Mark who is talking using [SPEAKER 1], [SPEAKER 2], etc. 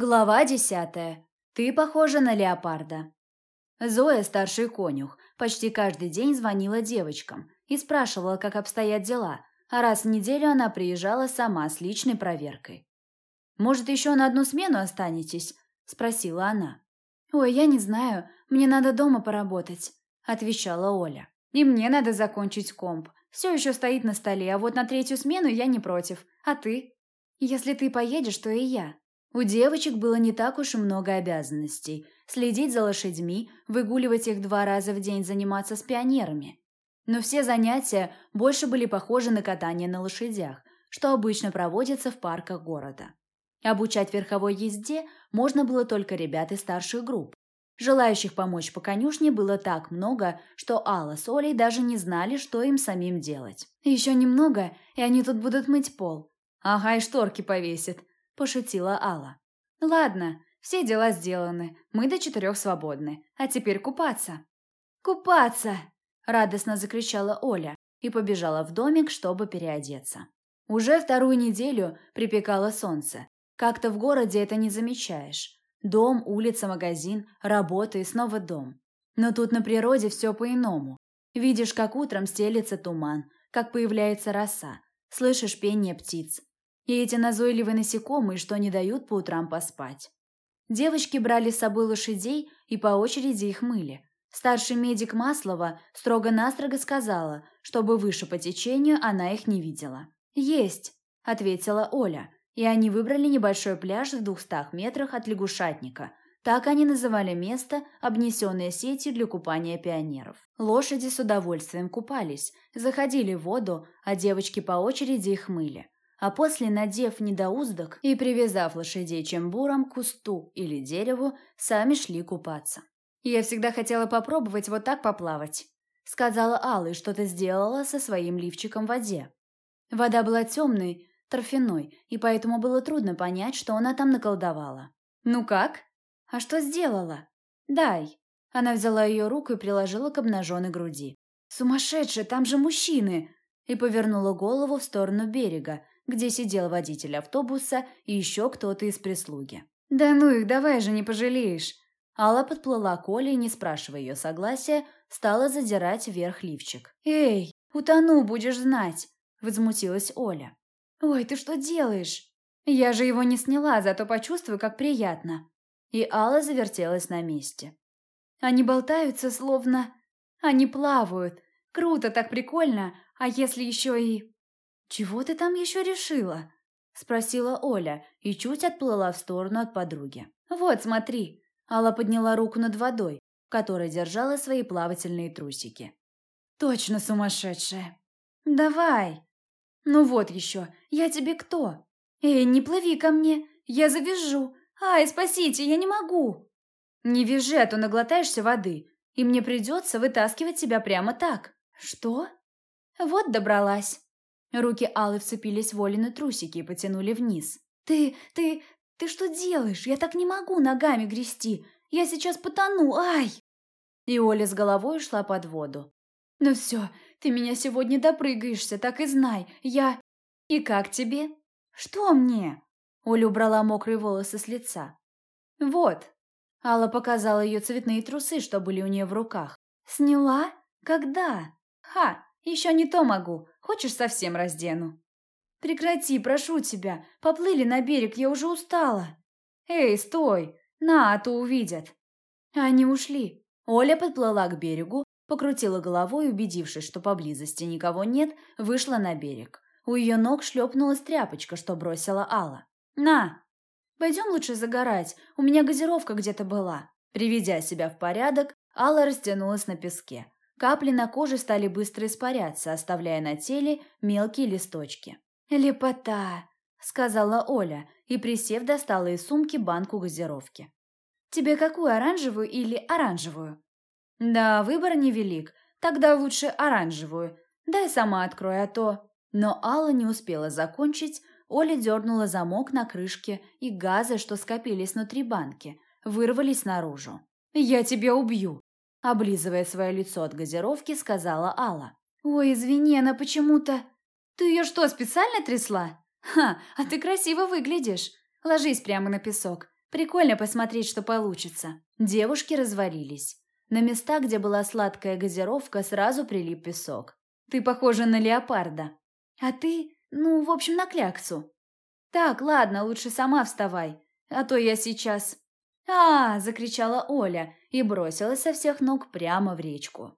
[SPEAKER 1] Глава десятая. Ты похожа на леопарда. Зоя, старший конюх, почти каждый день звонила девочкам и спрашивала, как обстоят дела, а раз в неделю она приезжала сама с личной проверкой. «Может, еще на одну смену останетесь?» – спросила она. «Ой, я не знаю, мне надо дома поработать», – отвечала Оля. «И мне надо закончить комп. Все еще стоит на столе, а вот на третью смену я не против. А ты?» «Если ты поедешь, то и я», у девочек было не так уж и много обязанностей. Следить за лошадьми, выгуливать их два раза в день, заниматься с пионерами. Но все занятия больше были похожи на катание на лошадях, что обычно проводится в парках города. Обучать верховой езде можно было только ребят из старших групп. Желающих помочь по конюшне было так много, что Алла с Олей даже не знали, что им самим делать. Еще немного, и они тут будут мыть пол. Ага, и шторки повесят пошутила Алла. Ладно, все дела сделаны. Мы до четырех свободны. А теперь купаться. Купаться! радостно закричала Оля и побежала в домик, чтобы переодеться. Уже вторую неделю припекало солнце. Как-то в городе это не замечаешь. Дом, улица, магазин, работа и снова дом. Но тут на природе все по-иному. Видишь, как утром стелется туман, как появляется роса, слышишь пение птиц, и эти назойливые насекомые, что не дают по утрам поспать. Девочки брали с собой лошадей и по очереди их мыли. Старший медик Маслова строго-настрого сказала, чтобы выше по течению она их не видела. «Есть», – ответила Оля, и они выбрали небольшой пляж в двухстах метрах от лягушатника. Так они называли место, обнесенное сетью для купания пионеров. Лошади с удовольствием купались, заходили в воду, а девочки по очереди их мыли а после, надев недоуздок и привязав лошадей чембуром к кусту или дереву, сами шли купаться. «Я всегда хотела попробовать вот так поплавать», — сказала Алла и что-то сделала со своим лифчиком в воде. Вода была темной, торфяной, и поэтому было трудно понять, что она там наколдовала. «Ну как?» «А что сделала?» «Дай». Она взяла ее руку и приложила к обнаженной груди. «Сумасшедшая, там же мужчины!» И повернула голову в сторону берега, где сидел водитель автобуса и еще кто-то из прислуги. «Да ну их, давай же, не пожалеешь!» Алла подплыла к Оле и, не спрашивая ее согласия, стала задирать вверх лифчик. «Эй, утону, будешь знать!» – возмутилась Оля. «Ой, ты что делаешь?» «Я же его не сняла, зато почувствую, как приятно». И Алла завертелась на месте. Они болтаются, словно... Они плавают. Круто, так прикольно. А если еще и... «Чего ты там еще решила?» – спросила Оля и чуть отплыла в сторону от подруги. «Вот, смотри!» – Алла подняла руку над водой, в которой держала свои плавательные трусики. «Точно сумасшедшая!» «Давай!» «Ну вот еще, я тебе кто?» «Эй, не плыви ко мне, я завяжу! Ай, спасите, я не могу!» «Не вяжи, а то наглотаешься воды, и мне придется вытаскивать тебя прямо так!» «Что?» «Вот добралась!» Руки Аллы вцепились в Олины трусики и потянули вниз. «Ты, ты, ты что делаешь? Я так не могу ногами грести. Я сейчас потону, ай!» И Оля с головой ушла под воду. «Ну все, ты меня сегодня допрыгаешься, так и знай. Я...» «И как тебе?» «Что мне?» Оля убрала мокрые волосы с лица. «Вот». Алла показала ее цветные трусы, что были у нее в руках. «Сняла? Когда?» «Ха, еще не то могу. Хочешь, совсем раздену?» «Прекрати, прошу тебя. Поплыли на берег, я уже устала». «Эй, стой! На, а то увидят». Они ушли. Оля подплыла к берегу, покрутила головой, убедившись, что поблизости никого нет, вышла на берег. У ее ног шлепнулась тряпочка, что бросила Алла. «На! Пойдем лучше загорать, у меня газировка где-то была». Приведя себя в порядок, Алла растянулась на песке. Капли на коже стали быстро испаряться, оставляя на теле мелкие листочки. «Лепота!» – сказала Оля и, присев, достала из сумки банку газировки. «Тебе какую, оранжевую или оранжевую?» «Да, выбор невелик. Тогда лучше оранжевую. Дай сама открой, а то...» Но Алла не успела закончить, Оля дернула замок на крышке, и газы, что скопились внутри банки, вырвались наружу. «Я тебя убью!» Облизывая свое лицо от газировки, сказала Алла. «Ой, извини, она почему-то...» «Ты ее что, специально трясла?» «Ха, а ты красиво выглядишь. Ложись прямо на песок. Прикольно посмотреть, что получится. Девушки развалились. На места, где была сладкая газировка, сразу прилип песок. Ты похожа на леопарда. А ты, ну, в общем, на кляксу. Так, ладно, лучше сама вставай, а то я сейчас... А, закричала Оля и бросилась со всех ног прямо в речку.